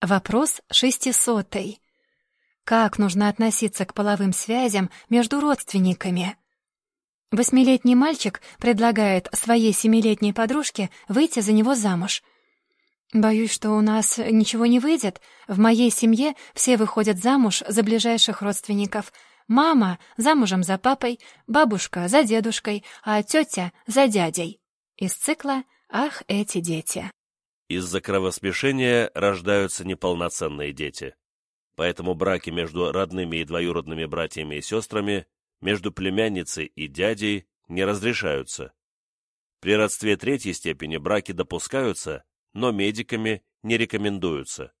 Вопрос шестисотый. Как нужно относиться к половым связям между родственниками? Восьмилетний мальчик предлагает своей семилетней подружке выйти за него замуж. «Боюсь, что у нас ничего не выйдет. В моей семье все выходят замуж за ближайших родственников. Мама замужем за папой, бабушка за дедушкой, а тетя за дядей». Из цикла «Ах, эти дети». Из-за кровосмешения рождаются неполноценные дети. Поэтому браки между родными и двоюродными братьями и сестрами, между племянницей и дядей не разрешаются. При родстве третьей степени браки допускаются, но медиками не рекомендуются.